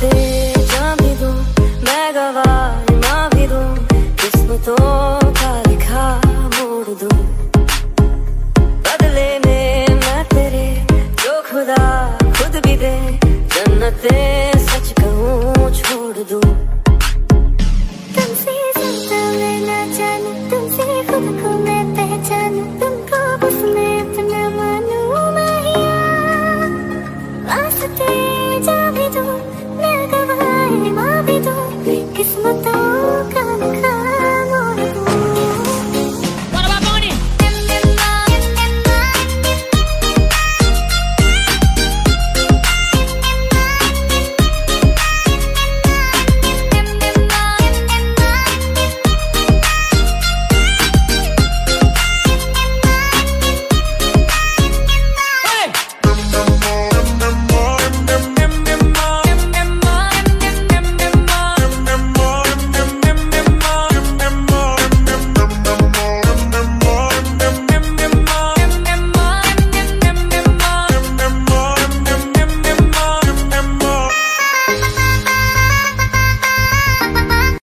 Te he llamado, me agaba, me ha habido.